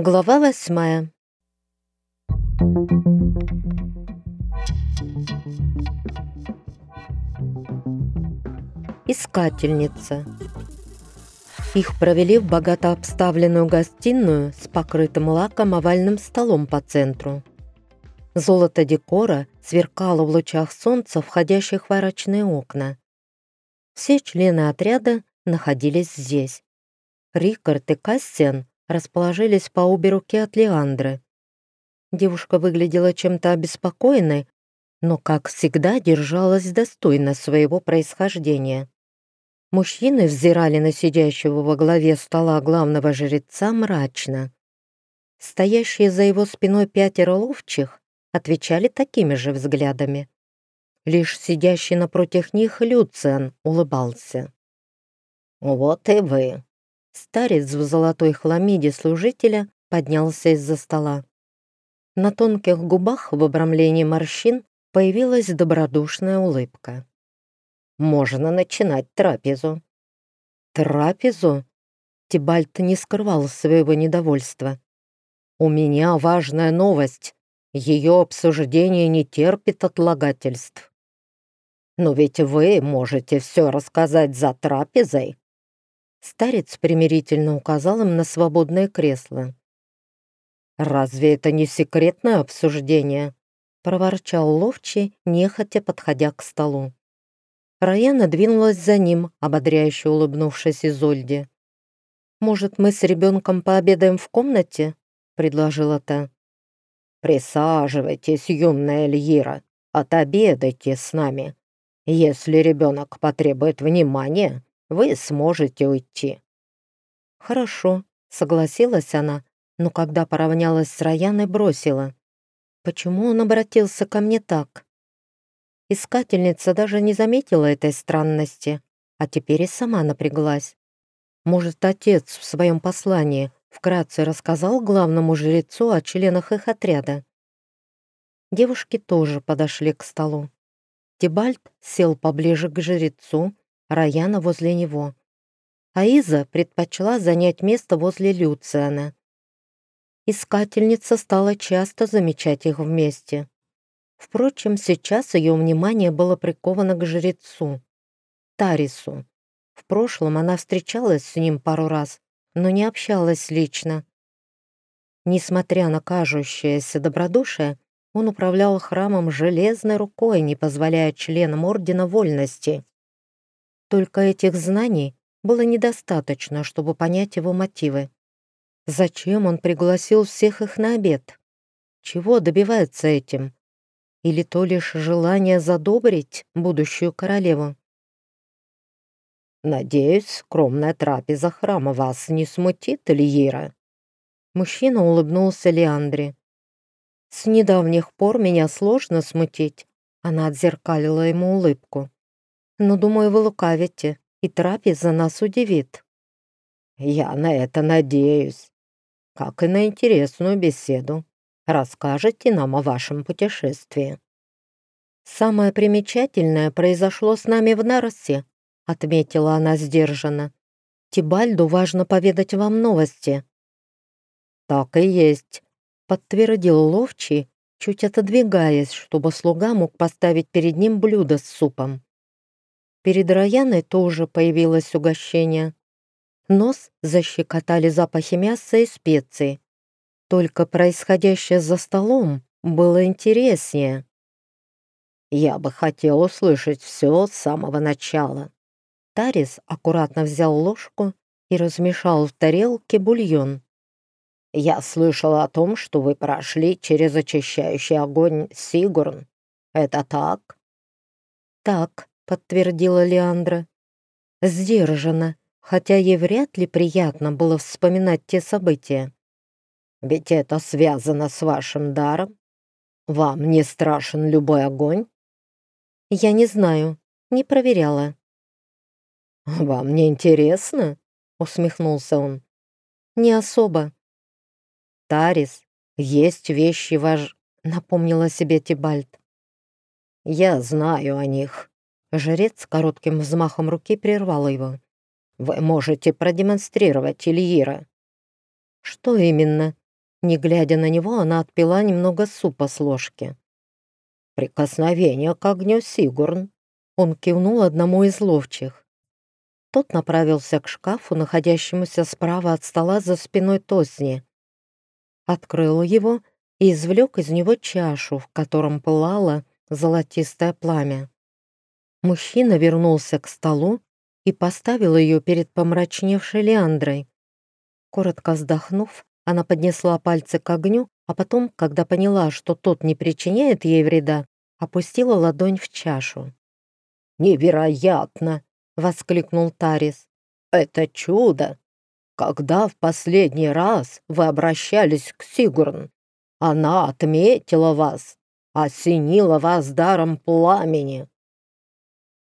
Глава восьмая. Искательница. Их провели в богато обставленную гостиную с покрытым лаком овальным столом по центру. Золото декора сверкало в лучах солнца, входящих в арочные окна. Все члены отряда находились здесь. Рикард и Кассиан расположились по обе руки от Леандры. Девушка выглядела чем-то обеспокоенной, но, как всегда, держалась достойно своего происхождения. Мужчины взирали на сидящего во главе стола главного жреца мрачно. Стоящие за его спиной пятеро ловчих отвечали такими же взглядами. Лишь сидящий напротив них Люциан улыбался. «Вот и вы!» Старец в золотой хламиде служителя поднялся из-за стола. На тонких губах в обрамлении морщин появилась добродушная улыбка. «Можно начинать трапезу». «Трапезу?» Тибальт не скрывал своего недовольства. «У меня важная новость. Ее обсуждение не терпит отлагательств». «Но ведь вы можете все рассказать за трапезой», Старец примирительно указал им на свободное кресло. «Разве это не секретное обсуждение?» — проворчал Ловчий, нехотя подходя к столу. Раяна двинулась за ним, ободряюще улыбнувшись Изольде. «Может, мы с ребенком пообедаем в комнате?» — предложила та. «Присаживайтесь, юная Эльира, отобедайте с нами. Если ребенок потребует внимания, вы сможете уйти». «Хорошо», — согласилась она, но когда поравнялась с Раяной, бросила. «Почему он обратился ко мне так?» Искательница даже не заметила этой странности, а теперь и сама напряглась. Может, отец в своем послании вкратце рассказал главному жрецу о членах их отряда? Девушки тоже подошли к столу. Тибальт сел поближе к жрецу, Раяна возле него. А Иза предпочла занять место возле Люциана. Искательница стала часто замечать их вместе. Впрочем, сейчас ее внимание было приковано к жрецу, Тарису. В прошлом она встречалась с ним пару раз, но не общалась лично. Несмотря на кажущееся добродушие, он управлял храмом железной рукой, не позволяя членам Ордена вольности. Только этих знаний было недостаточно, чтобы понять его мотивы. Зачем он пригласил всех их на обед? Чего добивается этим? Или то лишь желание задобрить будущую королеву? «Надеюсь, скромная трапеза храма вас не смутит, Лиера?» Мужчина улыбнулся Леандре. «С недавних пор меня сложно смутить», — она отзеркалила ему улыбку но, думаю, вы лукавите, и трапеза нас удивит». «Я на это надеюсь, как и на интересную беседу. Расскажете нам о вашем путешествии». «Самое примечательное произошло с нами в Наросе», — отметила она сдержанно. «Тибальду важно поведать вам новости». «Так и есть», — подтвердил Ловчий, чуть отодвигаясь, чтобы слуга мог поставить перед ним блюдо с супом. Перед Раяной тоже появилось угощение. Нос защекотали запахи мяса и специй. Только происходящее за столом было интереснее. «Я бы хотел услышать все с самого начала». Тарис аккуратно взял ложку и размешал в тарелке бульон. «Я слышала о том, что вы прошли через очищающий огонь Сигурн. Это так?» «Так», подтвердила Леандра. Сдержанно, хотя ей вряд ли приятно было вспоминать те события. «Ведь это связано с вашим даром. Вам не страшен любой огонь?» «Я не знаю, не проверяла». «Вам не интересно?» — усмехнулся он. «Не особо». «Тарис, есть вещи важ...» — напомнила себе Тибальт. «Я знаю о них», Жрец коротким взмахом руки прервал его. «Вы можете продемонстрировать Ильира». «Что именно?» Не глядя на него, она отпила немного супа с ложки. «Прикосновение к огню, Сигурн!» Он кивнул одному из ловчих. Тот направился к шкафу, находящемуся справа от стола за спиной Тосни. Открыл его и извлек из него чашу, в котором пылало золотистое пламя. Мужчина вернулся к столу и поставил ее перед помрачневшей Леандрой. Коротко вздохнув, она поднесла пальцы к огню, а потом, когда поняла, что тот не причиняет ей вреда, опустила ладонь в чашу. «Невероятно!» — воскликнул Тарис. «Это чудо! Когда в последний раз вы обращались к Сигурн, она отметила вас, осенила вас даром пламени».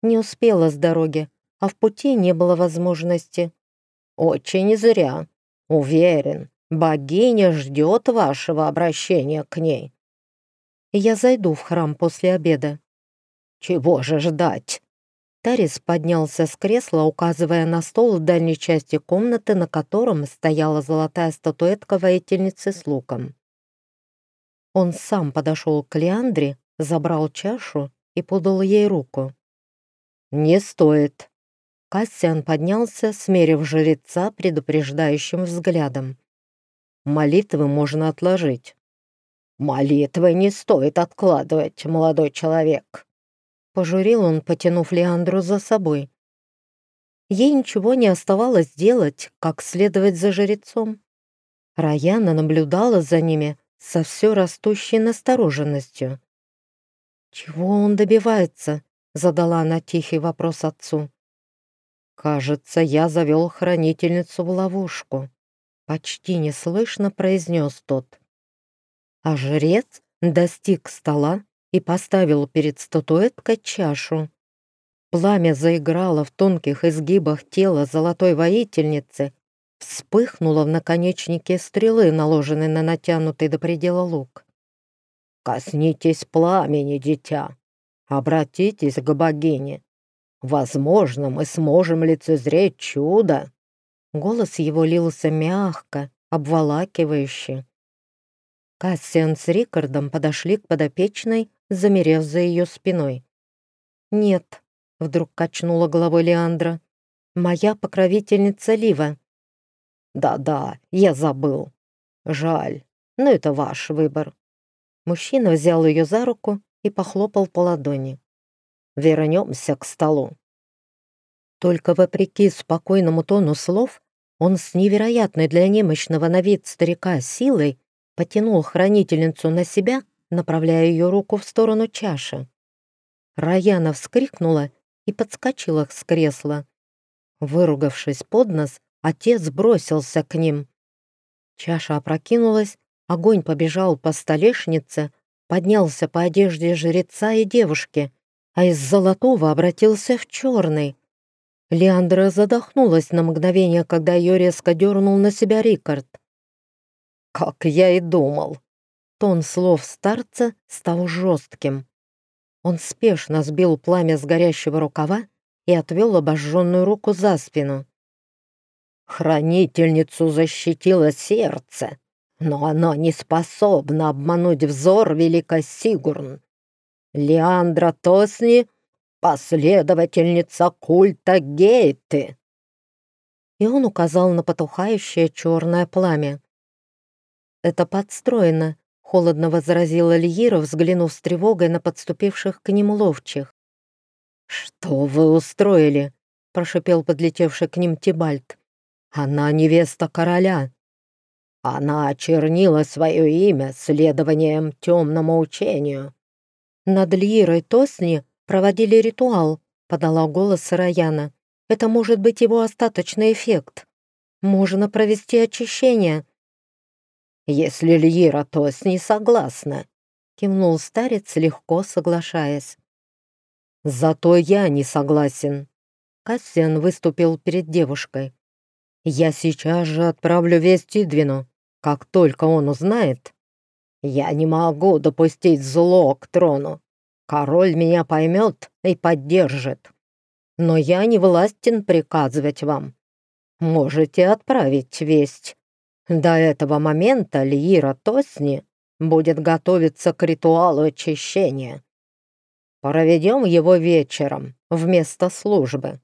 Не успела с дороги, а в пути не было возможности. «Очень зря. Уверен, богиня ждет вашего обращения к ней». «Я зайду в храм после обеда». «Чего же ждать?» Тарис поднялся с кресла, указывая на стол в дальней части комнаты, на котором стояла золотая статуэтка воительницы с луком. Он сам подошел к Леандре, забрал чашу и подал ей руку. «Не стоит». Кассиан поднялся, смерив жреца предупреждающим взглядом. «Молитвы можно отложить». «Молитвы не стоит откладывать, молодой человек», Пожурил он, потянув Леандру за собой. Ей ничего не оставалось делать, как следовать за жрецом. Раяна наблюдала за ними со все растущей настороженностью. «Чего он добивается?» — задала она тихий вопрос отцу. «Кажется, я завел хранительницу в ловушку», — почти неслышно произнес тот. А жрец достиг стола и поставил перед статуэткой чашу. Пламя заиграло в тонких изгибах тела золотой воительницы, вспыхнуло в наконечнике стрелы, наложенной на натянутый до предела лук. «Коснитесь пламени, дитя! Обратитесь к богине! Возможно, мы сможем лицезреть чудо!» Голос его лился мягко, обволакивающе. Кассиан с Рикардом подошли к подопечной замерев за ее спиной. «Нет», — вдруг качнула головой Леандра, — «моя покровительница Лива». «Да-да, я забыл. Жаль, но это ваш выбор». Мужчина взял ее за руку и похлопал по ладони. «Вернемся к столу». Только вопреки спокойному тону слов, он с невероятной для немощного на вид старика силой потянул хранительницу на себя направляя ее руку в сторону чаши. Раяна вскрикнула и подскочила с кресла. Выругавшись под нос, отец бросился к ним. Чаша опрокинулась, огонь побежал по столешнице, поднялся по одежде жреца и девушки, а из золотого обратился в черный. Леандра задохнулась на мгновение, когда ее резко дернул на себя Рикард. «Как я и думал!» Тон слов старца стал жестким. Он спешно сбил пламя с горящего рукава и отвел обожженную руку за спину. «Хранительницу защитило сердце, но оно не способно обмануть взор великой Сигурн. Леандра Тосни — последовательница культа Гейты». И он указал на потухающее черное пламя. «Это подстроено», Холодно возразила Льира, взглянув с тревогой на подступивших к ним ловчих. «Что вы устроили?» — прошипел подлетевший к ним Тибальт. «Она невеста короля». «Она очернила свое имя следованием темному учению». «Над Льирой Тосни проводили ритуал», — подала голос Раяна. «Это может быть его остаточный эффект. Можно провести очищение» если Льира Тос не согласна», — кивнул старец, легко соглашаясь. «Зато я не согласен», — Кассиан выступил перед девушкой. «Я сейчас же отправлю весть Идвину. Как только он узнает...» «Я не могу допустить зло к трону. Король меня поймет и поддержит. Но я не властен приказывать вам. Можете отправить весть». До этого момента Льира Тосни будет готовиться к ритуалу очищения. Проведем его вечером вместо службы.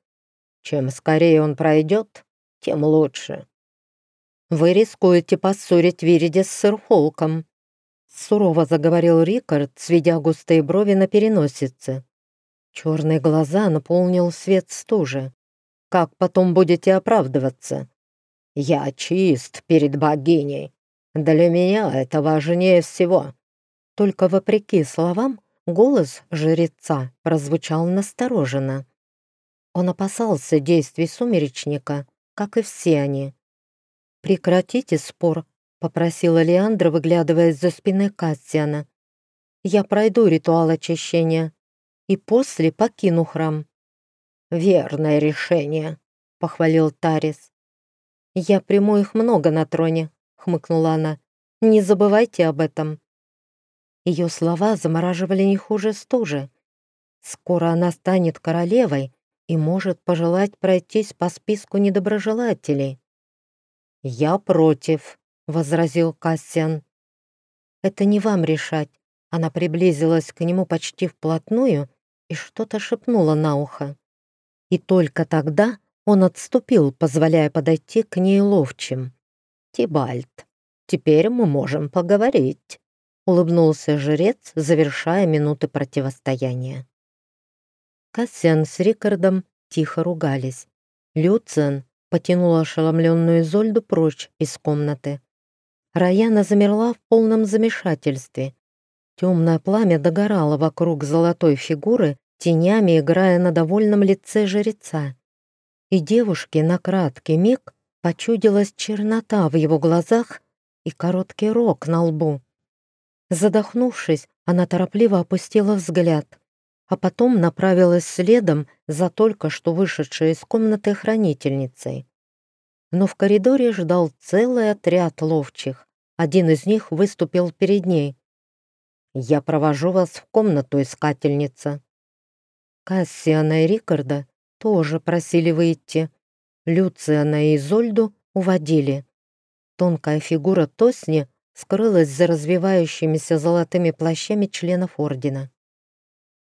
Чем скорее он пройдет, тем лучше. Вы рискуете поссорить Вириди с Сырхолком, сурово заговорил Рикард, сведя густые брови на переносице. Черные глаза наполнил свет стужи. Как потом будете оправдываться? Я чист перед богиней. Для меня это важнее всего. Только вопреки словам, голос жреца прозвучал настороженно. Он опасался действий сумеречника, как и все они. «Прекратите спор», — попросила Леандра, выглядывая из-за спины Кассиана. «Я пройду ритуал очищения и после покину храм». «Верное решение», — похвалил Тарис. «Я приму их много на троне», — хмыкнула она. «Не забывайте об этом». Ее слова замораживали не хуже стужи. Скоро она станет королевой и может пожелать пройтись по списку недоброжелателей. «Я против», — возразил Кассиан. «Это не вам решать». Она приблизилась к нему почти вплотную и что-то шепнула на ухо. И только тогда он отступил, позволяя подойти к ней ловчим. «Тибальт, теперь мы можем поговорить», — улыбнулся жрец, завершая минуты противостояния. Кассиан с Рикардом тихо ругались. Люциан потянул ошеломленную Зольду прочь из комнаты. Раяна замерла в полном замешательстве. Темное пламя догорало вокруг золотой фигуры, тенями играя на довольном лице жреца и девушке на краткий миг почудилась чернота в его глазах и короткий рог на лбу. Задохнувшись, она торопливо опустила взгляд, а потом направилась следом за только что вышедшей из комнаты хранительницей. Но в коридоре ждал целый отряд ловчих. Один из них выступил перед ней. «Я провожу вас в комнату, искательница». Кассиана и Рикарда тоже просили выйти. Люциана и Изольду уводили. Тонкая фигура Тосни скрылась за развивающимися золотыми плащами членов Ордена.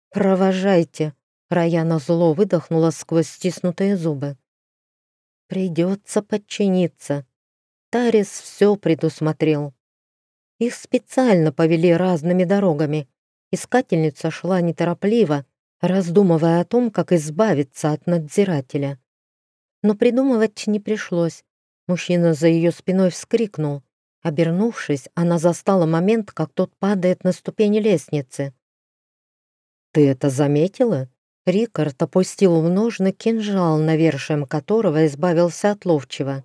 «Провожайте!» — Раяна зло выдохнула сквозь стиснутые зубы. «Придется подчиниться. Тарис все предусмотрел. Их специально повели разными дорогами. Искательница шла неторопливо, раздумывая о том, как избавиться от надзирателя. Но придумывать не пришлось. Мужчина за ее спиной вскрикнул. Обернувшись, она застала момент, как тот падает на ступени лестницы. «Ты это заметила?» Рикард опустил в ножны кинжал, навершием которого избавился от ловчего.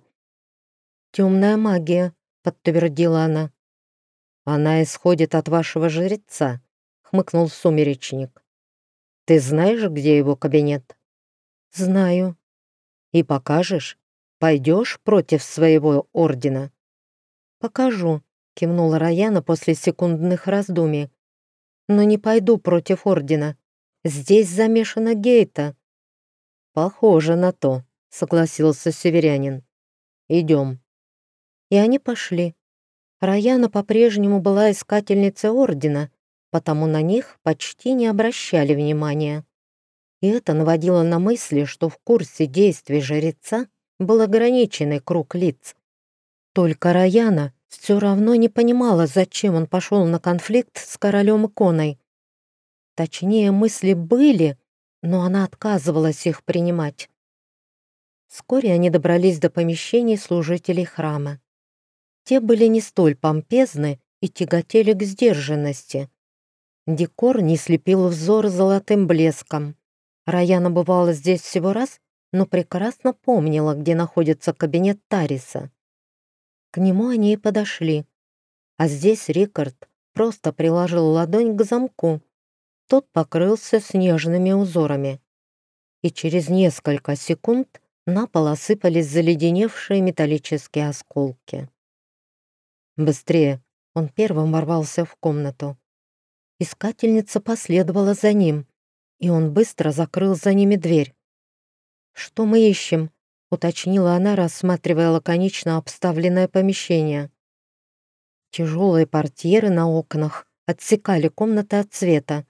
«Темная магия», — подтвердила она. «Она исходит от вашего жреца», — хмыкнул сумеречник. Ты знаешь, где его кабинет?» «Знаю». «И покажешь? Пойдешь против своего ордена?» «Покажу», — кивнула Раяна после секундных раздумий. «Но не пойду против ордена. Здесь замешана Гейта». «Похоже на то», — согласился северянин. «Идем». И они пошли. Раяна по-прежнему была искательницей ордена, потому на них почти не обращали внимания. И это наводило на мысли, что в курсе действий жреца был ограниченный круг лиц. Только Раяна все равно не понимала, зачем он пошел на конфликт с королем иконой. Точнее, мысли были, но она отказывалась их принимать. Вскоре они добрались до помещений служителей храма. Те были не столь помпезны и тяготели к сдержанности. Декор не слепил взор золотым блеском. Раяна бывала здесь всего раз, но прекрасно помнила, где находится кабинет Тариса. К нему они и подошли. А здесь Рикард просто приложил ладонь к замку. Тот покрылся снежными узорами. И через несколько секунд на пол осыпались заледеневшие металлические осколки. «Быстрее!» Он первым ворвался в комнату. Искательница последовала за ним, и он быстро закрыл за ними дверь. «Что мы ищем?» — уточнила она, рассматривая лаконично обставленное помещение. Тяжелые портьеры на окнах отсекали комнаты от света.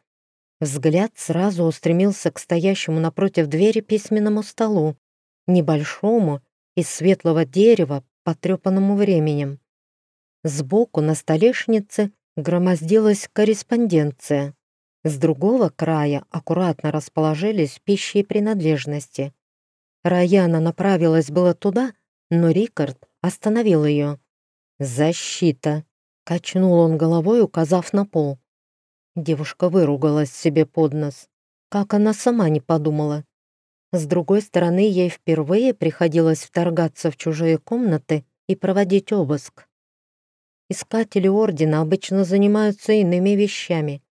Взгляд сразу устремился к стоящему напротив двери письменному столу, небольшому, из светлого дерева, потрепанному временем. Сбоку на столешнице громоздилась корреспонденция. С другого края аккуратно расположились пищи и принадлежности. Раяна направилась было туда, но Рикард остановил ее. «Защита!» — качнул он головой, указав на пол. Девушка выругалась себе под нос. Как она сама не подумала. С другой стороны, ей впервые приходилось вторгаться в чужие комнаты и проводить обыск. Искатели Ордена обычно занимаются иными вещами.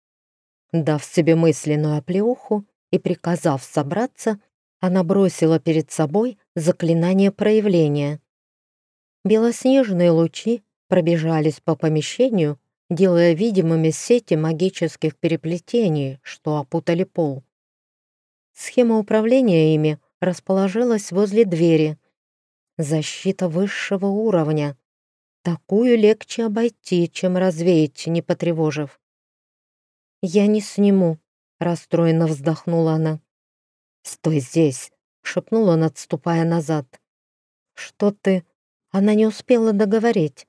Дав себе мысленную оплеуху и приказав собраться, она бросила перед собой заклинание проявления. Белоснежные лучи пробежались по помещению, делая видимыми сети магических переплетений, что опутали пол. Схема управления ими расположилась возле двери. Защита высшего уровня. Такую легче обойти, чем развеять, не потревожив. «Я не сниму», — расстроенно вздохнула она. «Стой здесь», — шепнул он, отступая назад. «Что ты?» Она не успела договорить.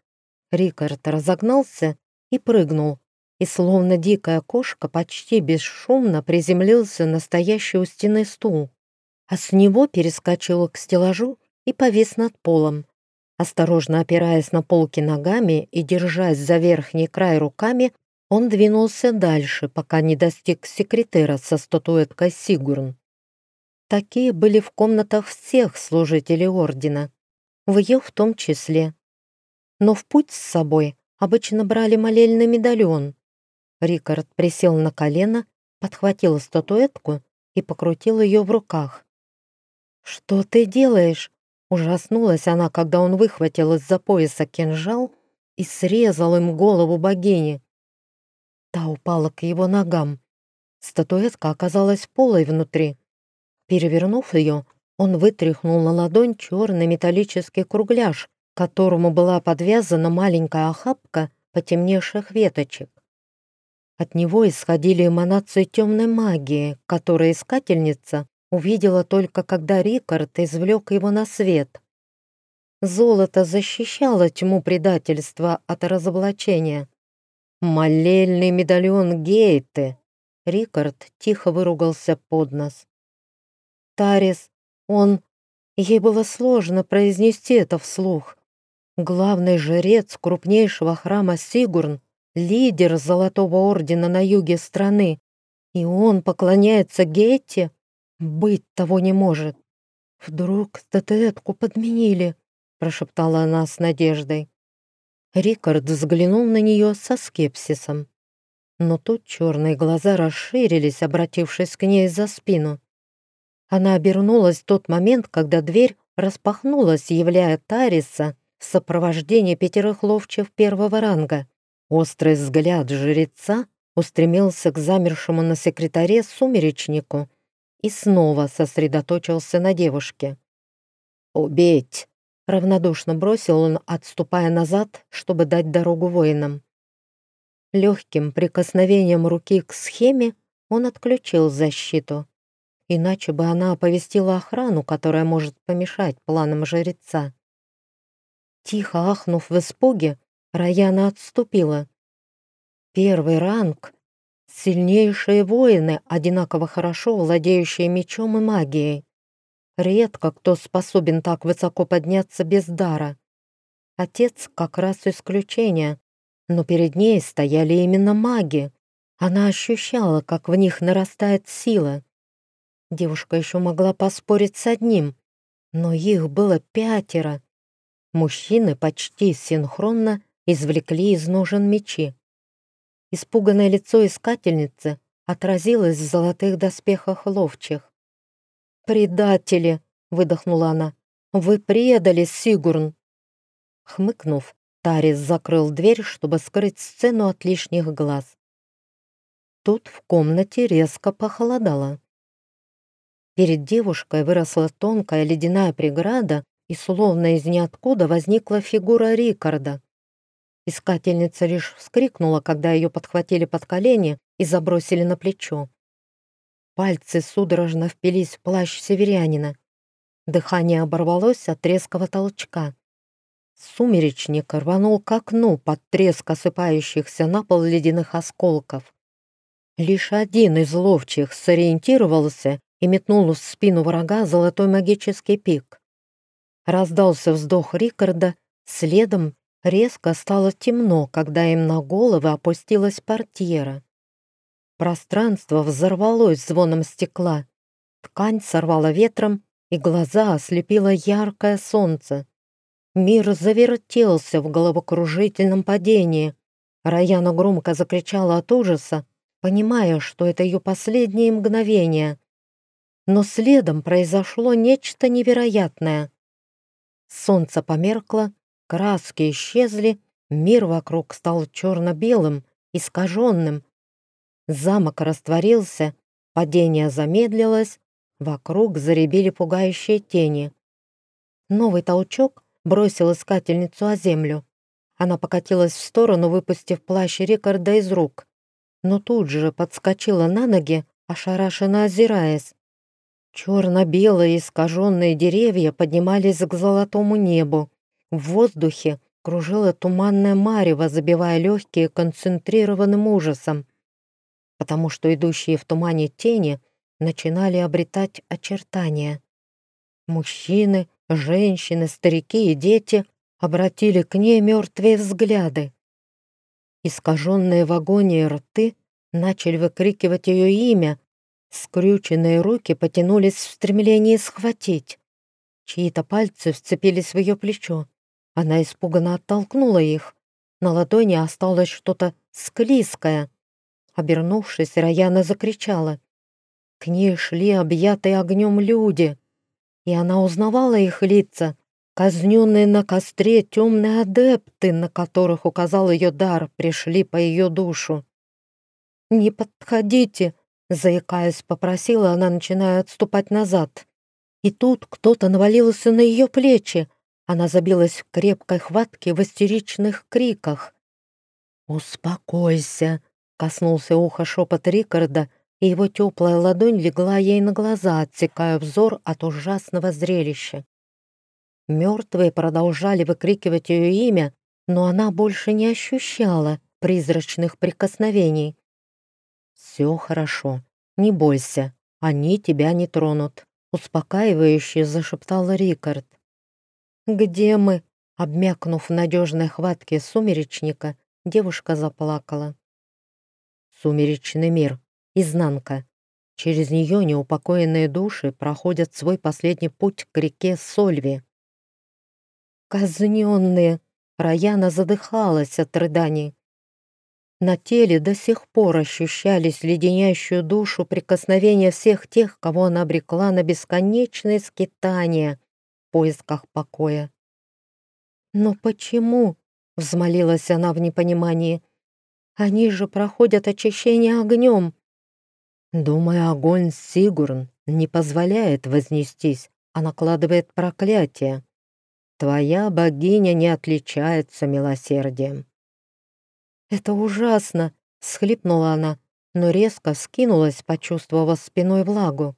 Рикард разогнался и прыгнул, и словно дикая кошка почти бесшумно приземлился на стоящий у стены стул, а с него перескочил к стеллажу и повис над полом. Осторожно опираясь на полки ногами и держась за верхний край руками, он двинулся дальше, пока не достиг секретера со статуэткой Сигурн. Такие были в комнатах всех служителей Ордена, в ее в том числе. Но в путь с собой обычно брали молельный медальон, Рикард присел на колено, подхватил статуэтку и покрутил ее в руках. «Что ты делаешь?» Ужаснулась она, когда он выхватил из-за пояса кинжал и срезал им голову богини. Та упала к его ногам. Статуэтка оказалась полой внутри. Перевернув ее, он вытряхнул на ладонь черный металлический кругляш, которому была подвязана маленькая охапка потемневших веточек. От него исходили эманации темной магии, которые искательница увидела только когда Рикард извлек его на свет. Золото защищало тьму предательства от разоблачения. «Молельный медальон Гейты!» Рикард тихо выругался под нос. «Тарис, он...» Ей было сложно произнести это вслух. Главный жрец крупнейшего храма Сигурн лидер Золотого Ордена на юге страны, и он поклоняется Гетте? Быть того не может. Вдруг статуэтку подменили, прошептала она с надеждой. Рикард взглянул на нее со скепсисом. Но тут черные глаза расширились, обратившись к ней за спину. Она обернулась в тот момент, когда дверь распахнулась, являя Тариса в сопровождении пятерых ловчих первого ранга. Острый взгляд жреца устремился к замершему на секретаре сумеречнику и снова сосредоточился на девушке. «Убить!» — равнодушно бросил он, отступая назад, чтобы дать дорогу воинам. Легким прикосновением руки к схеме он отключил защиту. Иначе бы она оповестила охрану, которая может помешать планам жреца. Тихо ахнув в испуге, Раяна отступила. Первый ранг — сильнейшие воины, одинаково хорошо владеющие мечом и магией. Редко кто способен так высоко подняться без дара. Отец как раз исключение, но перед ней стояли именно маги. Она ощущала, как в них нарастает сила. Девушка еще могла поспорить с одним, но их было пятеро. Мужчины почти синхронно извлекли из ножен мечи. Испуганное лицо искательницы отразилось в золотых доспехах ловчих. «Предатели!» — выдохнула она. «Вы предали Сигурн!» Хмыкнув, Тарис закрыл дверь, чтобы скрыть сцену от лишних глаз. Тут в комнате резко похолодало. Перед девушкой выросла тонкая ледяная преграда, и словно из ниоткуда возникла фигура Рикарда. Искательница лишь вскрикнула, когда ее подхватили под колени и забросили на плечо. Пальцы судорожно впились в плащ северянина. Дыхание оборвалось от резкого толчка. Сумеречник рванул к окну под треск осыпающихся на пол ледяных осколков. Лишь один из ловчих сориентировался и метнул в спину врага золотой магический пик. Раздался вздох Рикарда, следом резко стало темно, когда им на головы опустилась портьера. Пространство взорвалось звоном стекла, ткань сорвала ветром, и глаза ослепило яркое солнце. Мир завертелся в головокружительном падении. Раяна громко закричала от ужаса, понимая, что это ее последние мгновения. Но следом произошло нечто невероятное. Солнце померкло, краски исчезли, мир вокруг стал черно-белым, искаженным. Замок растворился, падение замедлилось, вокруг заребили пугающие тени. Новый толчок бросил искательницу о землю. Она покатилась в сторону, выпустив плащ Рикарда из рук, но тут же подскочила на ноги, ошарашенно озираясь. Черно-белые искаженные деревья поднимались к золотому небу. В воздухе кружила туманная марево, забивая легкие концентрированным ужасом, потому что идущие в тумане тени начинали обретать очертания. Мужчины, женщины, старики и дети обратили к ней мертвые взгляды. Искаженные в агонии рты начали выкрикивать ее имя, Скрюченные руки потянулись в стремлении схватить. Чьи-то пальцы вцепились в ее плечо. Она испуганно оттолкнула их. На ладони осталось что-то склизкое. Обернувшись, Раяна закричала. К ней шли объятые огнем люди, и она узнавала их лица, казненные на костре темные адепты, на которых указал ее дар, пришли по ее душу. «Не подходите!» Заикаясь, попросила она, начиная отступать назад. И тут кто-то навалился на ее плечи. Она забилась в крепкой хватке в истеричных криках. «Успокойся!» — коснулся уха шепот Рикарда, и его теплая ладонь легла ей на глаза, отсекая взор от ужасного зрелища. Мертвые продолжали выкрикивать ее имя, но она больше не ощущала призрачных прикосновений. «Все хорошо, не бойся, они тебя не тронут», успокаивающе зашептал Рикард. «Где мы?» Обмякнув в надежной хватке сумеречника, девушка заплакала. «Сумеречный мир. Изнанка. Через нее неупокоенные души проходят свой последний путь к реке Сольви». «Казненные!» Раяна задыхалась от рыданий. На теле до сих пор ощущались леденящую душу прикосновения всех тех, кого она обрекла на бесконечные скитания в поисках покоя. «Но почему?» — взмолилась она в непонимании. «Они же проходят очищение огнем». Думаю, огонь Сигурн не позволяет вознестись, а накладывает проклятие. Твоя богиня не отличается милосердием. «Это ужасно!» — схлипнула она, но резко скинулась, почувствовав спиной влагу.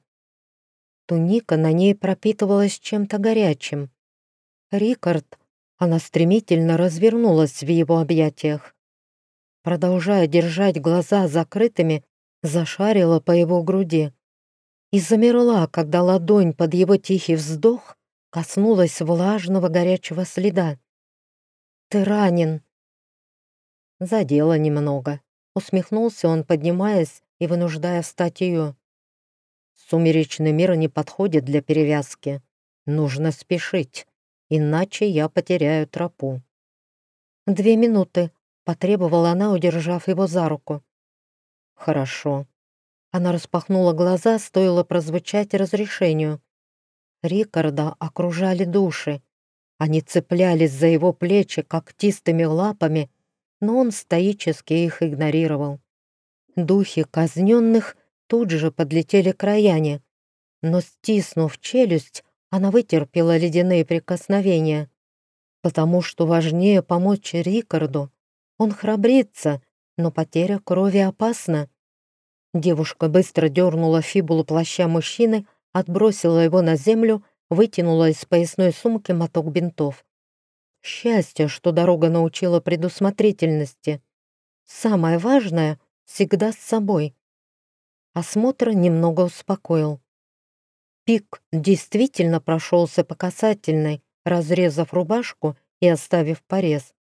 Туника на ней пропитывалась чем-то горячим. Рикард, она стремительно развернулась в его объятиях. Продолжая держать глаза закрытыми, зашарила по его груди и замерла, когда ладонь под его тихий вздох коснулась влажного горячего следа. «Ты ранен!» Задела немного. Усмехнулся он, поднимаясь и вынуждая встать ее. Сумеречный мир не подходит для перевязки. Нужно спешить, иначе я потеряю тропу. «Две минуты», — потребовала она, удержав его за руку. «Хорошо». Она распахнула глаза, стоило прозвучать разрешению. Рикарда окружали души. Они цеплялись за его плечи когтистыми лапами но он стоически их игнорировал. Духи казненных тут же подлетели к Раяне. но, стиснув челюсть, она вытерпела ледяные прикосновения, потому что важнее помочь Рикарду. Он храбрится, но потеря крови опасна. Девушка быстро дернула фибулу плаща мужчины, отбросила его на землю, вытянула из поясной сумки моток бинтов. Счастье, что дорога научила предусмотрительности. Самое важное — всегда с собой. Осмотр немного успокоил. Пик действительно прошелся по касательной, разрезав рубашку и оставив порез.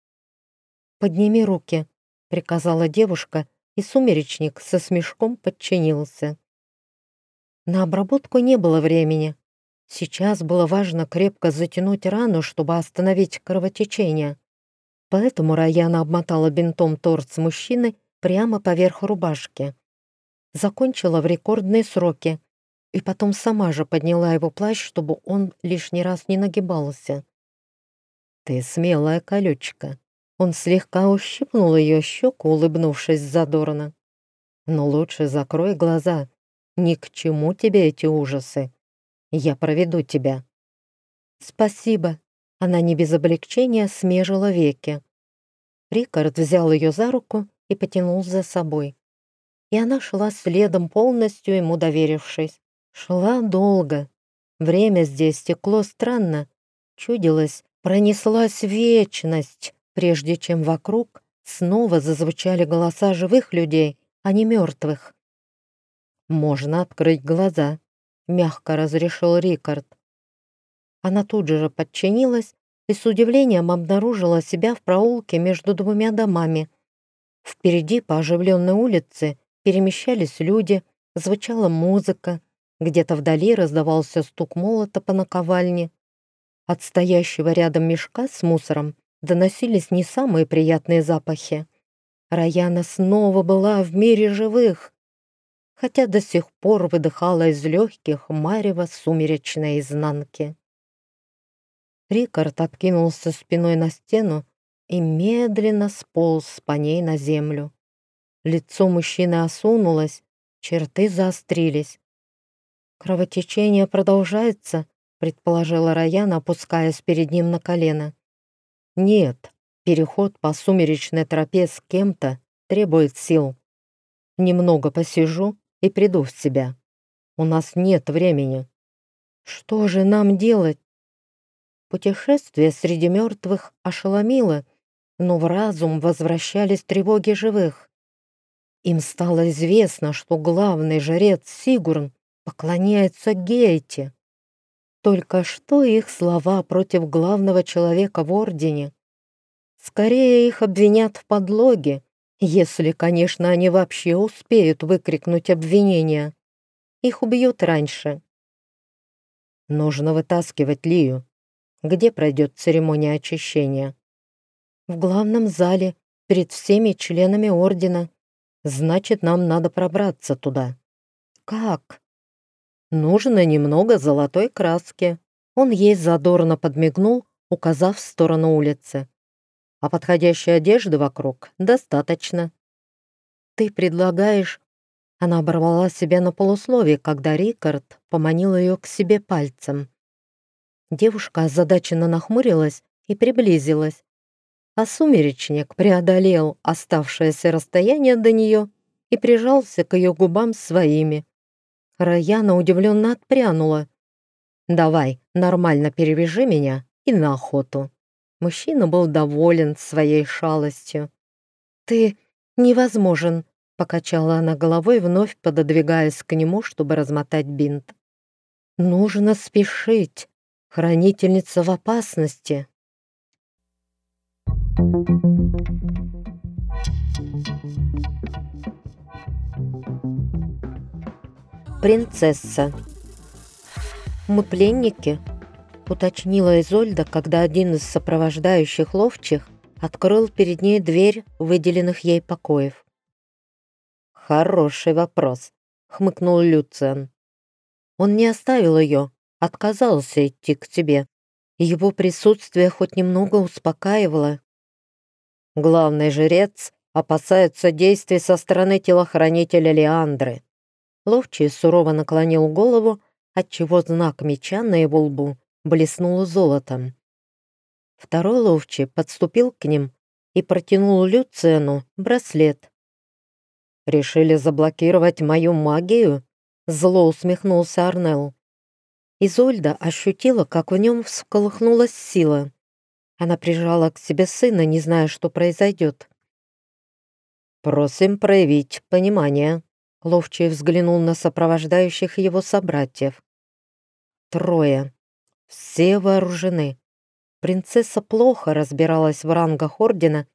«Подними руки», — приказала девушка, и сумеречник со смешком подчинился. На обработку не было времени. Сейчас было важно крепко затянуть рану, чтобы остановить кровотечение. Поэтому Раяна обмотала бинтом торс мужчины прямо поверх рубашки. Закончила в рекордные сроки и потом сама же подняла его плащ, чтобы он лишний раз не нагибался. «Ты смелая колючка», он слегка ущипнул ее щеку, улыбнувшись задорно. «Но лучше закрой глаза. Ни к чему тебе эти ужасы. Я проведу тебя». «Спасибо». Она не без облегчения смежила веки. Рикард взял ее за руку и потянул за собой. И она шла следом, полностью ему доверившись. Шла долго. Время здесь текло странно. Чудилось, пронеслась вечность прежде чем вокруг снова зазвучали голоса живых людей, а не мертвых. «Можно открыть глаза», — мягко разрешил Рикард. Она тут же подчинилась и с удивлением обнаружила себя в проулке между двумя домами. Впереди по оживленной улице перемещались люди, звучала музыка, где-то вдали раздавался стук молота по наковальне. От стоящего рядом мешка с мусором доносились не самые приятные запахи. Раяна снова была в мире живых, хотя до сих пор выдыхала из легких марево сумеречной изнанки. Рикард откинулся спиной на стену и медленно сполз по ней на землю. Лицо мужчины осунулось, черты заострились. «Кровотечение продолжается», — предположила Раяна, опускаясь перед ним на колено. Нет, переход по сумеречной тропе с кем-то требует сил. Немного посижу и приду в себя. У нас нет времени. Что же нам делать? Путешествие среди мертвых ошеломило, но в разум возвращались тревоги живых. Им стало известно, что главный жрец Сигурн поклоняется Гейте. Только что их слова против главного человека в Ордене? Скорее их обвинят в подлоге, если, конечно, они вообще успеют выкрикнуть обвинения. Их убьют раньше. Нужно вытаскивать Лию. Где пройдет церемония очищения? В главном зале, перед всеми членами Ордена. Значит, нам надо пробраться туда. Как? Нужно немного золотой краски. Он ей задорно подмигнул, указав в сторону улицы. А подходящей одежды вокруг достаточно. Ты предлагаешь... Она оборвала себя на полусловие, когда Рикард поманил ее к себе пальцем. Девушка озадаченно нахмурилась и приблизилась, а сумеречник преодолел оставшееся расстояние до нее и прижался к ее губам своими. Раяна удивленно отпрянула. «Давай, нормально перевяжи меня и на охоту». Мужчина был доволен своей шалостью. «Ты невозможен», — покачала она головой, вновь пододвигаясь к нему, чтобы размотать бинт. «Нужно спешить. Хранительница в опасности». Принцесса. «Мы пленники?» — уточнила Изольда, когда один из сопровождающих ловчих открыл перед ней дверь выделенных ей покоев. «Хороший вопрос», — хмыкнул Люциан. «Он не оставил ее, отказался идти к тебе. Его присутствие хоть немного успокаивало. Главный жрец опасается действий со стороны телохранителя Леандры. Ловчий сурово наклонил голову, отчего знак меча на его лбу блеснул золотом. Второй ловчий подступил к ним и протянул Люцену браслет. «Решили заблокировать мою магию?» Зло усмехнулся Арнелл. Изольда ощутила, как в нем всколыхнулась сила. Она прижала к себе сына, не зная, что произойдет. «Просим проявить понимание», — Ловчий взглянул на сопровождающих его собратьев. «Трое. Все вооружены. Принцесса плохо разбиралась в рангах ордена,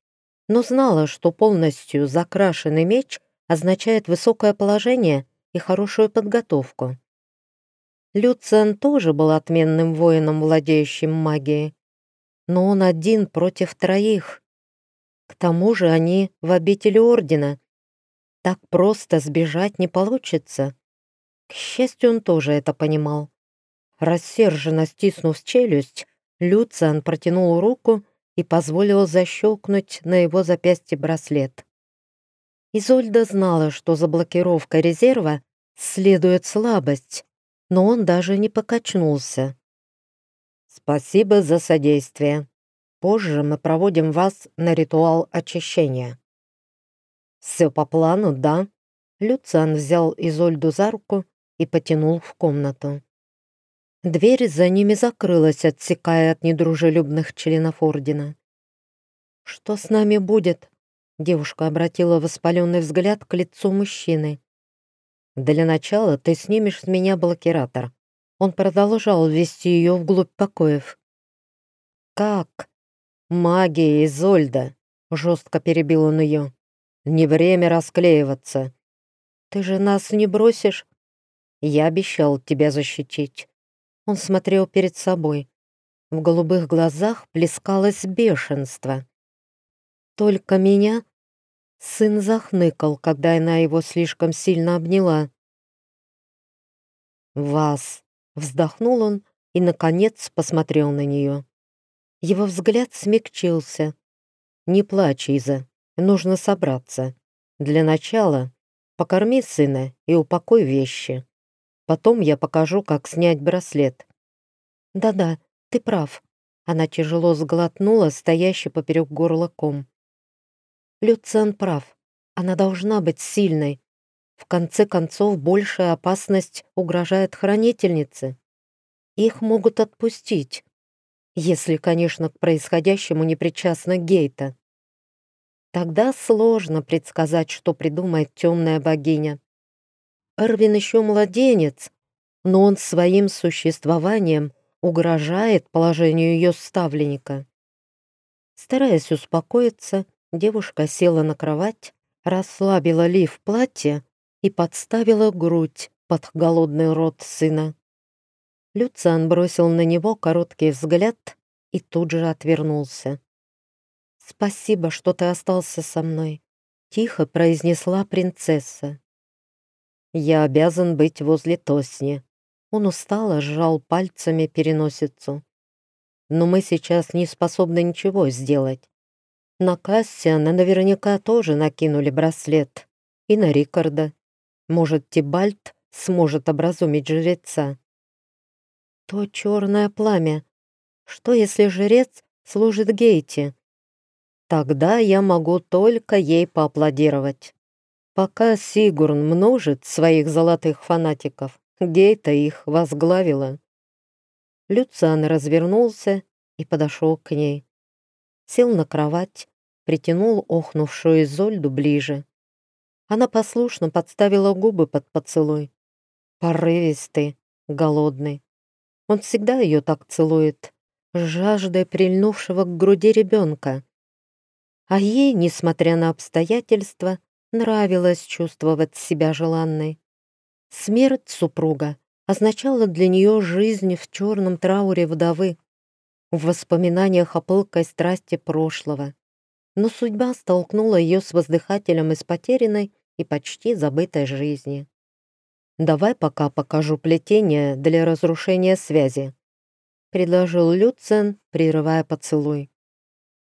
но знала, что полностью закрашенный меч означает высокое положение и хорошую подготовку. Люциан тоже был отменным воином, владеющим магией, но он один против троих. К тому же они в обители Ордена. Так просто сбежать не получится. К счастью, он тоже это понимал. Рассерженно стиснув челюсть, Люциан протянул руку и позволил защелкнуть на его запястье браслет. Изольда знала, что за блокировкой резерва следует слабость, но он даже не покачнулся. «Спасибо за содействие. Позже мы проводим вас на ритуал очищения». «Все по плану, да?» Люциан взял Изольду за руку и потянул в комнату. Дверь за ними закрылась, отсекая от недружелюбных членов Ордена. «Что с нами будет?» Девушка обратила воспаленный взгляд к лицу мужчины. «Для начала ты снимешь с меня блокиратор». Он продолжал вести ее вглубь покоев. «Как?» «Магия, Изольда!» — жестко перебил он ее. «Не время расклеиваться». «Ты же нас не бросишь?» «Я обещал тебя защитить». Он смотрел перед собой. В голубых глазах плескалось бешенство. «Только меня?» Сын захныкал, когда она его слишком сильно обняла. «Вас!» — вздохнул он и, наконец, посмотрел на нее. Его взгляд смягчился. «Не плачь, Иза, нужно собраться. Для начала покорми сына и упакуй вещи. Потом я покажу, как снять браслет». «Да-да, ты прав». Она тяжело сглотнула, стоящий поперек горла ком. Люциан прав. Она должна быть сильной. В конце концов, большая опасность угрожает хранительнице. Их могут отпустить. Если, конечно, к происходящему не причастна Гейта. Тогда сложно предсказать, что придумает темная богиня. Эрвин еще младенец, но он своим существованием угрожает положению ее ставленника. Стараясь успокоиться, Девушка села на кровать, расслабила лиф платья и подставила грудь под голодный рот сына. Люциан бросил на него короткий взгляд и тут же отвернулся. «Спасибо, что ты остался со мной», — тихо произнесла принцесса. «Я обязан быть возле Тосни». Он устало сжал пальцами переносицу. «Но мы сейчас не способны ничего сделать. На Кассиана наверняка тоже накинули браслет. И на Рикарда. Может, Тибальт сможет образумить жреца. То черное пламя. Что, если жрец служит Гейте? Тогда я могу только ей поаплодировать. Пока Сигурн множит своих золотых фанатиков, Гейта их возглавила. Люциан развернулся и подошел к ней. Сел на кровать, притянул охнувшую Изольду ближе. Она послушно подставила губы под поцелуй. Порывистый, голодный. Он всегда ее так целует, жаждой прильнувшего к груди ребенка. А ей, несмотря на обстоятельства, нравилось чувствовать себя желанной. Смерть супруга означала для нее жизнь в черном трауре вдовы, в воспоминаниях о пылкой страсти прошлого но судьба столкнула ее с воздыхателем из потерянной и почти забытой жизни. «Давай пока покажу плетение для разрушения связи», — предложил Люцен, прерывая поцелуй.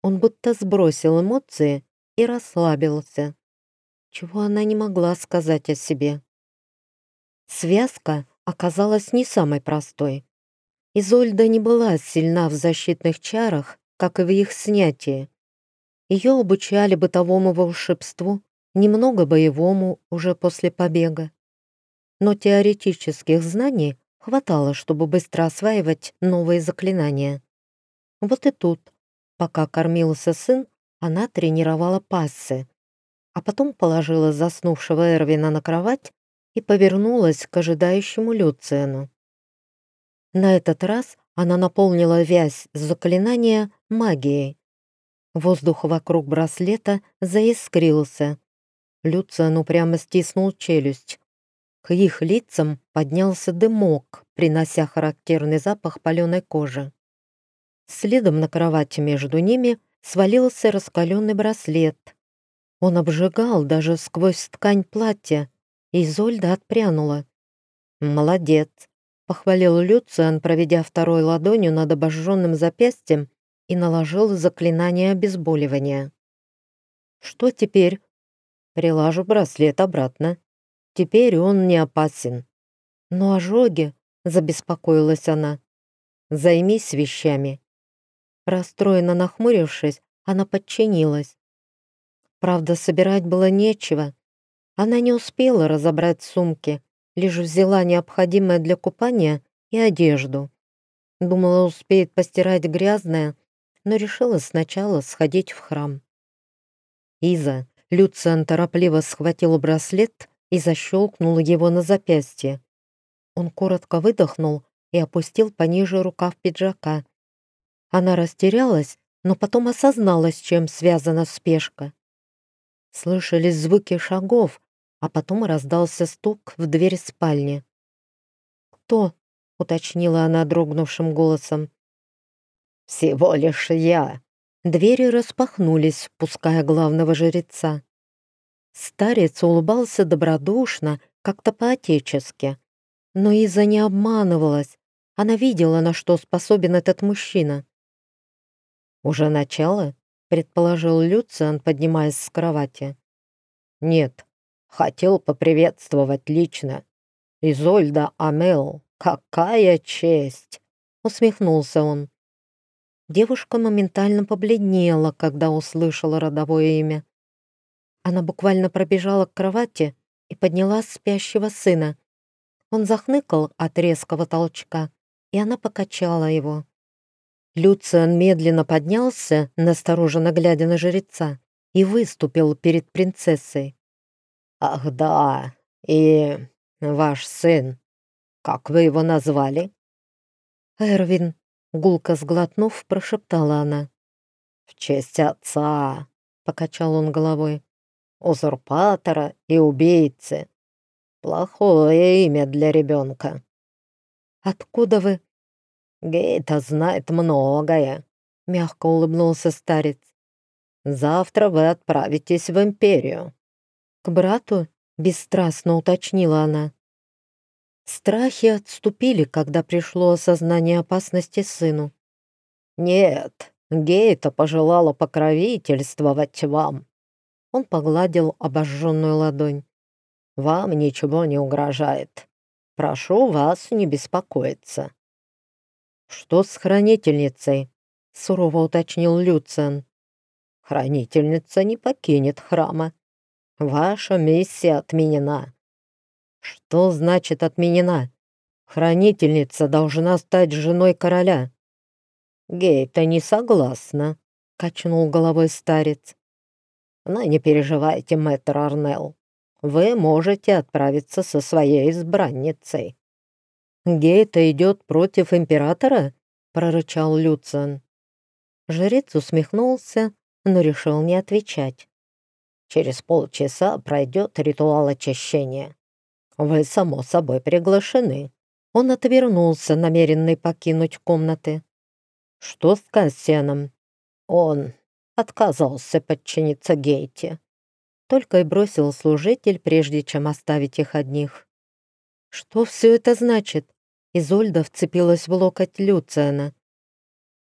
Он будто сбросил эмоции и расслабился, чего она не могла сказать о себе. Связка оказалась не самой простой. Изольда не была сильна в защитных чарах, как и в их снятии. Ее обучали бытовому волшебству, немного боевому уже после побега. Но теоретических знаний хватало, чтобы быстро осваивать новые заклинания. Вот и тут, пока кормился сын, она тренировала пассы, а потом положила заснувшего Эрвина на кровать и повернулась к ожидающему Люциену. На этот раз она наполнила вязь заклинания магией. Воздух вокруг браслета заискрился. Люциан упрямо стиснул челюсть. К их лицам поднялся дымок, принося характерный запах паленой кожи. Следом на кровати между ними свалился раскаленный браслет. Он обжигал даже сквозь ткань платья, и Изольда отпрянула. «Молодец!» — похвалил Люциан, проведя второй ладонью над обожженным запястьем и наложил заклинание обезболивания. «Что теперь?» «Прилажу браслет обратно. Теперь он не опасен». «Но ожоги?» — забеспокоилась она. «Займись вещами». Расстроенно нахмурившись, она подчинилась. Правда, собирать было нечего. Она не успела разобрать сумки, лишь взяла необходимое для купания и одежду. Думала, успеет постирать грязное, но решила сначала сходить в храм. Иза, Люциан торопливо схватил браслет и защелкнул его на запястье. Он коротко выдохнул и опустил пониже рукав пиджака. Она растерялась, но потом осознала, с чем связана спешка. Слышались звуки шагов, а потом раздался стук в дверь спальни. «Кто?» — уточнила она дрогнувшим голосом. «Всего лишь я». Двери распахнулись, пуская главного жреца. Старец улыбался добродушно, как-то по-отечески. Но Иза не обманывалась. Она видела, на что способен этот мужчина. «Уже начало?» — предположил Люциан, поднимаясь с кровати. «Нет, хотел поприветствовать лично. Изольда Амел, какая честь!» — усмехнулся он. Девушка моментально побледнела, когда услышала родовое имя. Она буквально пробежала к кровати и подняла спящего сына. Он захныкал от резкого толчка, и она покачала его. Люциан медленно поднялся, настороженно глядя на жреца, и выступил перед принцессой. «Ах да, и ваш сын, как вы его назвали?» «Эрвин», Гулко сглотнув, прошептала она. «В честь отца!» — покачал он головой. «Узурпатора и убийцы. Плохое имя для ребенка». «Откуда вы?» «Гейта знает многое», — мягко улыбнулся старец. «Завтра вы отправитесь в Империю». «К брату?» — бесстрастно уточнила она. Страхи отступили, когда пришло осознание опасности сыну. «Нет, Гейта пожелала покровительствовать вам». Он погладил обожженную ладонь. «Вам ничего не угрожает. Прошу вас не беспокоиться». «Что с хранительницей?» — сурово уточнил Люциан. «Хранительница не покинет храма. Ваша миссия отменена. Что значит отменена? Хранительница должна стать женой короля. Гейта не согласна, качнул головой старец. Но не переживайте, мэтр Арнелл. Вы можете отправиться со своей избранницей. Гейта идет против императора? прорычал Люциан. Жрец усмехнулся, но решил не отвечать. Через полчаса пройдет ритуал очищения. «Вы, само собой, приглашены». Он отвернулся, намеренный покинуть комнаты. «Что с Кассианом?» «Он отказался подчиниться Гейте». Только и бросил служитель, прежде чем оставить их одних. «Что все это значит?» Изольда вцепилась в локоть Люциана.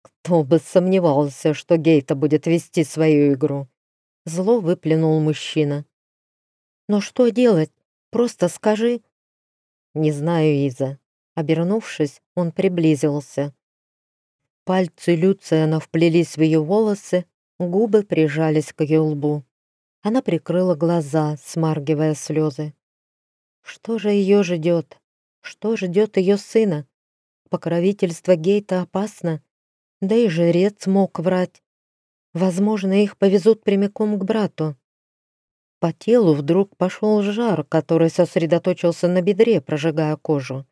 «Кто бы сомневался, что Гейта будет вести свою игру?» Зло выплюнул мужчина. «Но что делать? Просто скажи». «Не знаю, Иза». Обернувшись, он приблизился. Пальцы Люциана вплелись в ее волосы, губы прижались к ее лбу. Она прикрыла глаза, смаргивая слезы. Что же ее ждет? Что ждет ее сына? Покровительство Гейта опасно, да и жрец мог врать. Возможно, их повезут прямиком к брату. По телу вдруг пошел жар, который сосредоточился на бедре, прожигая кожу.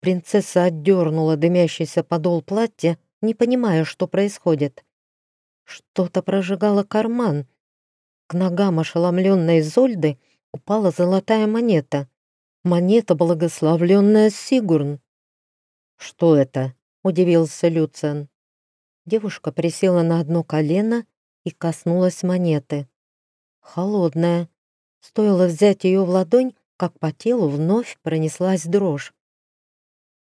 Принцесса отдернула дымящийся подол платья, не понимая, что происходит. Что-то прожигало карман. К ногам ошеломленной Зольды упала золотая монета. Монета, благословленная Сигурн. «Что это?» — удивился Люцен. Девушка присела на одно колено и коснулась монеты. Холодная. Стоило взять ее в ладонь, как по телу вновь пронеслась дрожь.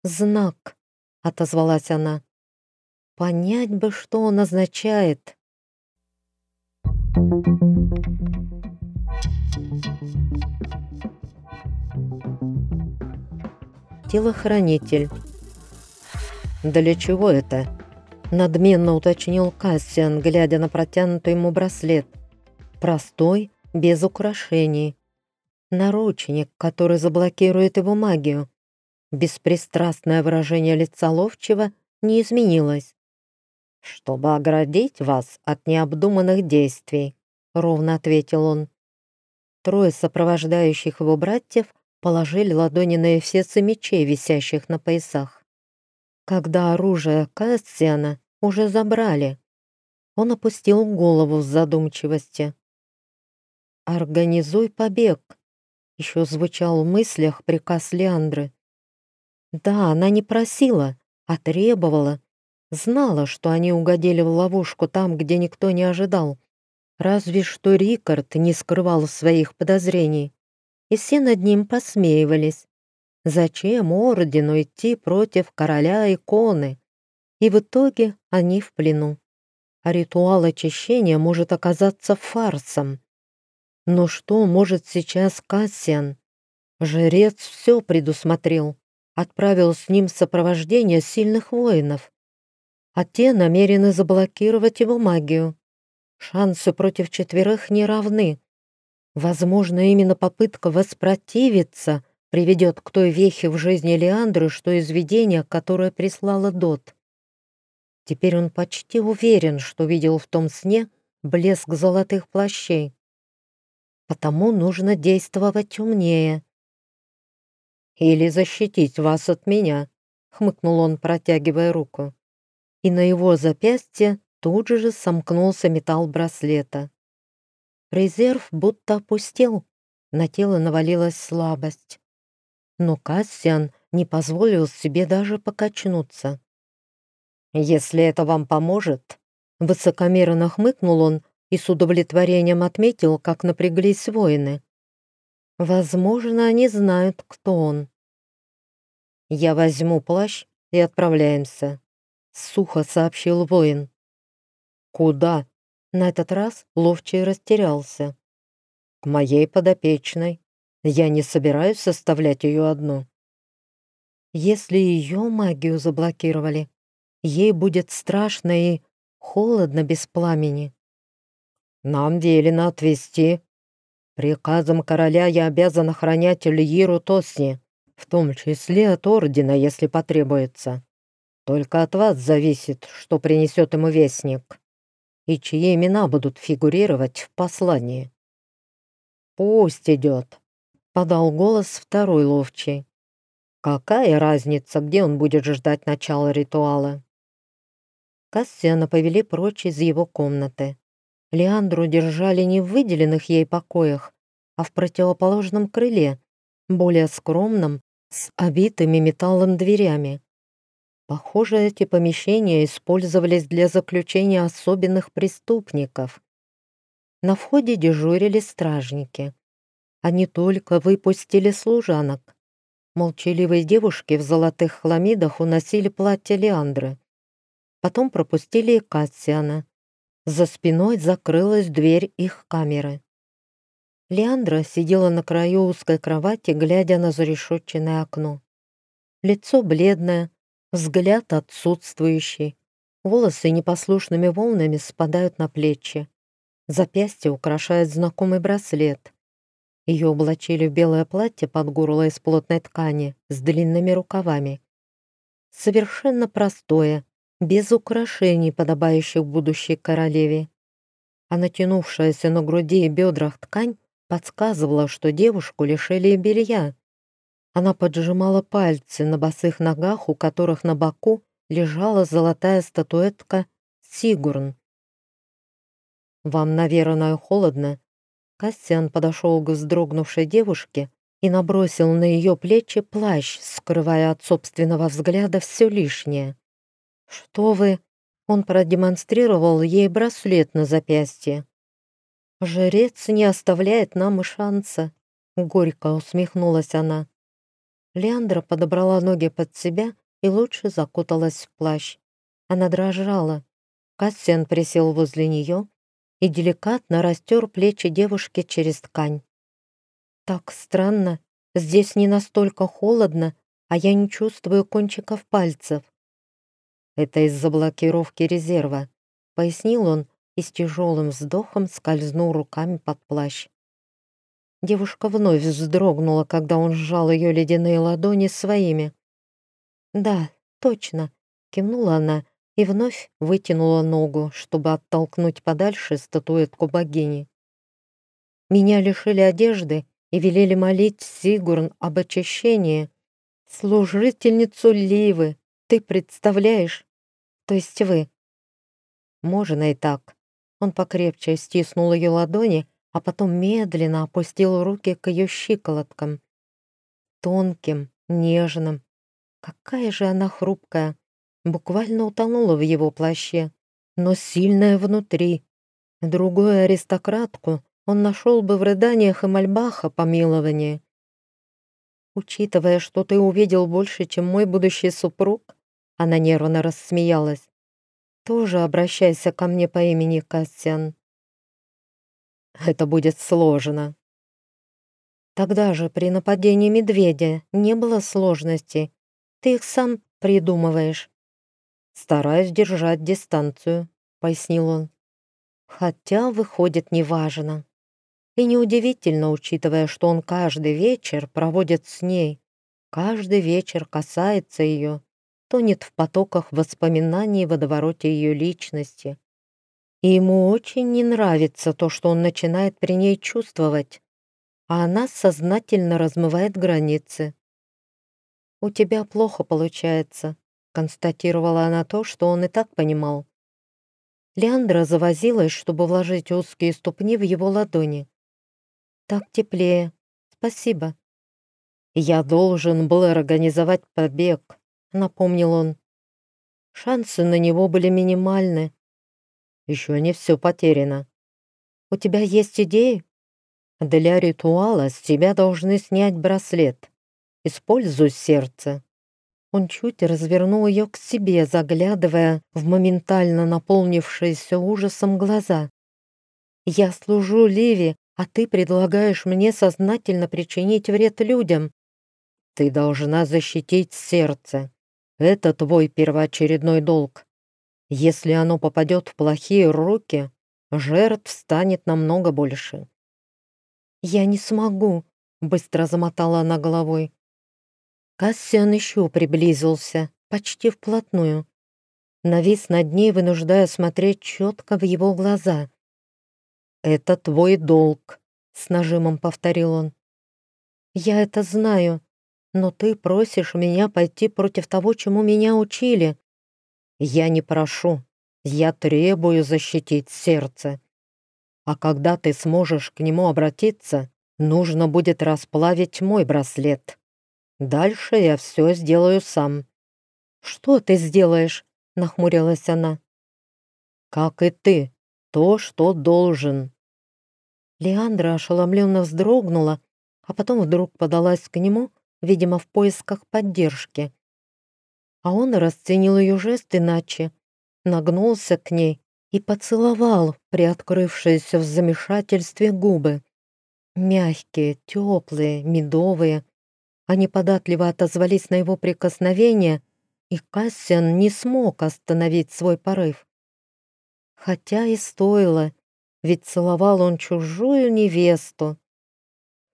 «Знак», — отозвалась она. «Понять бы, что он означает». Телохранитель. «Для чего это?» — надменно уточнил Кассиан, глядя на протянутый ему браслет. Простой, без украшений. Наручник, который заблокирует его магию. Беспристрастное выражение лица ловчего не изменилось. «Чтобы оградить вас от необдуманных действий», — ровно ответил он. Трое сопровождающих его братьев положили ладони на эфесы мечей, висящих на поясах. Когда оружие Кассиана уже забрали, он опустил голову в задумчивости. «Организуй побег», — еще звучал в мыслях приказ Леандры. Да, она не просила, а требовала. Знала, что они угодили в ловушку там, где никто не ожидал. Разве что Рикард не скрывал своих подозрений. И все над ним посмеивались. Зачем ордену идти против короля иконы? И в итоге они в плену. А ритуал очищения может оказаться фарсом. Но что может сейчас Кассиан? Жрец все предусмотрел, отправил с ним сопровождение сильных воинов, а те намерены заблокировать его магию. Шансы против четверых не равны. Возможно, именно попытка воспротивиться приведет к той вехе в жизни Леандры, что из видения, которое прислала Дот. Теперь он почти уверен, что видел в том сне блеск золотых плащей потому нужно действовать умнее. «Или защитить вас от меня», — хмыкнул он, протягивая руку. И на его запястье тут же сомкнулся металл браслета. Резерв будто опустел, на тело навалилась слабость. Но Кассиан не позволил себе даже покачнуться. «Если это вам поможет», — высокомерно хмыкнул он, и с удовлетворением отметил, как напряглись воины. Возможно, они знают, кто он. «Я возьму плащ и отправляемся», — сухо сообщил воин. «Куда?» На этот раз ловчий растерялся. «К моей подопечной. Я не собираюсь составлять ее одну». Если ее магию заблокировали, ей будет страшно и холодно без пламени. Нам велено отвезти. Приказом короля я обязан охранять Льиру Тосни, в том числе от ордена, если потребуется. Только от вас зависит, что принесет ему вестник, и чьи имена будут фигурировать в послании. «Пусть идет», — подал голос второй ловчий. «Какая разница, где он будет ждать начала ритуала?» Кассиана повели прочь из его комнаты. Леандру держали не в выделенных ей покоях, а в противоположном крыле, более скромном, с обитыми металлом дверями. Похоже, эти помещения использовались для заключения особенных преступников. На входе дежурили стражники. Они только выпустили служанок. Молчаливые девушки в золотых хламидах уносили платье Леандры. Потом пропустили и Кассиана. За спиной закрылась дверь их камеры. Леандра сидела на краю узкой кровати, глядя на зарешетченное окно. Лицо бледное, взгляд отсутствующий. Волосы непослушными волнами спадают на плечи. Запястье украшает знакомый браслет. Ее облачили в белое платье под горло из плотной ткани с длинными рукавами. Совершенно простое, без украшений, подобающих будущей королеве. А натянувшаяся на груди и бедрах ткань подсказывала, что девушку лишили белья. Она поджимала пальцы на босых ногах, у которых на боку лежала золотая статуэтка Сигурн. «Вам, наверное, холодно?» Кассиан подошел к вздрогнувшей девушке и набросил на ее плечи плащ, скрывая от собственного взгляда все лишнее. «Что вы?» Он продемонстрировал ей браслет на запястье. «Жрец не оставляет нам и шанса», — горько усмехнулась она. Леандра подобрала ноги под себя и лучше закуталась в плащ. Она дрожала. Кассиан присел возле нее и деликатно растер плечи девушки через ткань. «Так странно. Здесь не настолько холодно, а я не чувствую кончиков пальцев». «Это из-за блокировки резерва», — пояснил он, и с тяжелым вздохом скользнул руками под плащ. Девушка вновь вздрогнула, когда он сжал ее ледяные ладони своими. «Да, точно», — кивнула она и вновь вытянула ногу, чтобы оттолкнуть подальше статуэтку богини. «Меня лишили одежды и велели молить Сигурн об очищении. Служительницу Ливы, ты представляешь? То есть вы?» «Можно и так», он покрепче стиснул ее ладони, а потом медленно опустил руки к ее щиколоткам. Тонким, нежным. Какая же она хрупкая. Буквально утонула в его плаще, но сильная внутри. Другую аристократку он нашел бы в рыданиях и мольбах о помиловании. Учитывая, что ты увидел больше, чем мой будущий супруг, она нервно рассмеялась тоже обращайся ко мне по имени Кассиан. Это будет сложно. Тогда же при нападении медведя не было сложностей. Ты их сам придумываешь. Стараюсь держать дистанцию, пояснил он. Хотя, выходит, неважно. И неудивительно, учитывая, что он каждый вечер проводит с ней, каждый вечер касается ее, тонет в потоках воспоминаний в водовороте ее личности. И ему очень не нравится то, что он начинает при ней чувствовать, а она сознательно размывает границы. «У тебя плохо получается», — констатировала она то, что он и так понимал. Леандра завозилась, чтобы вложить узкие ступни в его ладони. «Так теплее. Спасибо». «Я должен был организовать побег», напомнил он. Шансы на него были минимальны. Еще не все потеряно. У тебя есть идеи? Для ритуала с тебя должны снять браслет. Используй сердце. Он чуть развернул ее к себе, заглядывая в моментально наполнившиеся ужасом глаза. «Я служу Ливи, а ты предлагаешь мне сознательно причинить вред людям. Ты должна защитить сердце. Это твой первоочередной долг. Если оно попадет в плохие руки, жертв станет намного больше. «Я не смогу», — быстро замотала она головой. Кассиан еще приблизился, почти вплотную. Навис над ней, вынуждая смотреть четко в его глаза. «Это твой долг», — с нажимом повторил он. «Я это знаю», но ты просишь меня пойти против того, чему меня учили. Я не прошу, я требую защитить сердце. А когда ты сможешь к нему обратиться, нужно будет расплавить мой браслет. Дальше я все сделаю сам». «Что ты сделаешь?» — нахмурилась она. «Как и ты, то, что должен». Леандра ошеломленно вздрогнула, а потом вдруг подалась к нему видимо, в поисках поддержки. А он расценил ее жест иначе, нагнулся к ней и поцеловал приоткрывшиеся в замешательстве губы. Мягкие, теплые, медовые. Они податливо отозвались на его прикосновение, и Кассиан не смог остановить свой порыв. Хотя и стоило, ведь целовал он чужую невесту.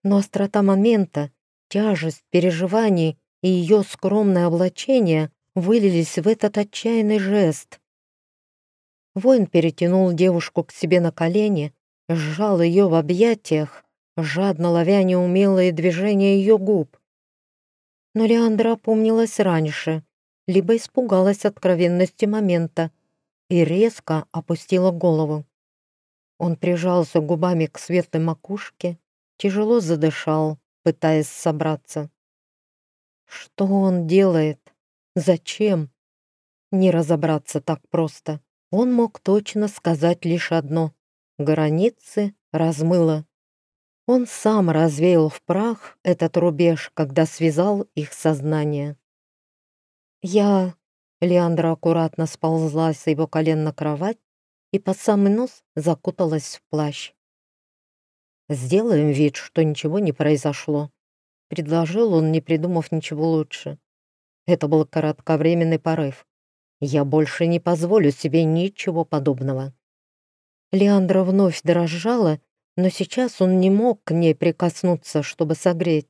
Но острота момента, тяжесть переживаний и ее скромное облачение вылились в этот отчаянный жест. Воин перетянул девушку к себе на колени, сжал ее в объятиях, жадно ловя неумелые движения ее губ. Но Леандра опомнилась раньше, либо испугалась откровенности момента и резко опустила голову. Он прижался губами к светлой макушке, тяжело задышал, пытаясь собраться. Что он делает? Зачем? Не разобраться так просто. Он мог точно сказать лишь одно. Границы размыло. Он сам развеял в прах этот рубеж, когда связал их сознание. «Я...» Леандра аккуратно сползла с его колен на кровать и под самый нос закуталась в плащ. «Сделаем вид, что ничего не произошло», — предложил он, не придумав ничего лучше. Это был кратковременный порыв. «Я больше не позволю себе ничего подобного». Леандра вновь дрожала, но сейчас он не мог к ней прикоснуться, чтобы согреть.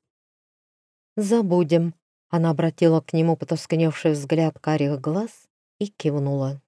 «Забудем», — она обратила к нему потускневший взгляд карих глаз и кивнула.